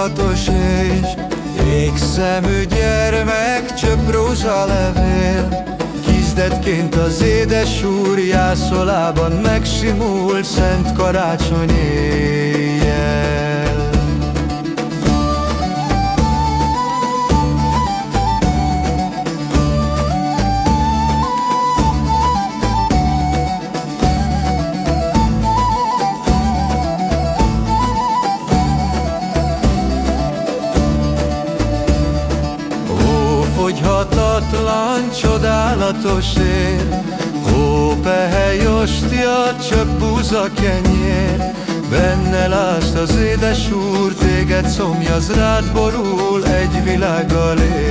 tudatos és Égszemű gyermek, csöpp levél. Kizdetként az édes úr jászolában megsimult Szent karácsony éjjel Fogyhatatlan, csodálatos ér. Ó, pehely ostya, csöpp búza kenyér. Benne lásd az édes úr, téged szomjaz rád borul Egy világgal fel